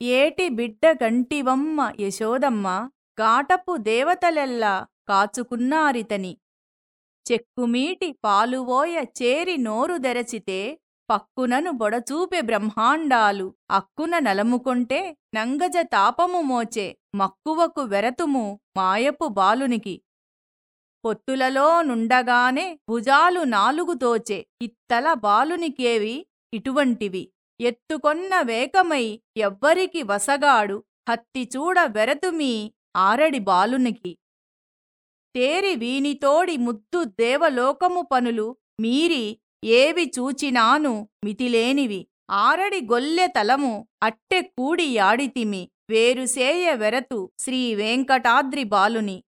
ఏటి బిడ్డ గంటివమ్మ యశోదమ్మ గాటపు దేవతలెల్లా కాచుకున్నారితని. చెక్కుమీటి పాలువోయ చేరి నోరు దెరచితే పక్కునను బొడచూపె బ్రహ్మాండాలు. అక్కున నలముకొంటే నంగజ తాపము మోచే మక్కువకు వెరతుము మాయపు బాలునికి. పొత్తులలో నుండగానే భుజాలు నాలుగు తోచే ఇత్తల బాలునికేవి ఇటువంటివి. ఎత్తుకొన్న వేకమై ఎవ్వరికి వసగాడు. హత్తిచూడ వెరతుమీ ఆరడి బాలునికి. తేరి వీనితోడి ముద్దు దేవలోకము పనులు మీరి ఏవి చూచినాను మితిలేనివి. ఆరడి గొల్లె తలము అట్టె కూడి యాడితిమి. వేరుసేయ వెరతు శ్రీవేంకటాద్రి బాలుని.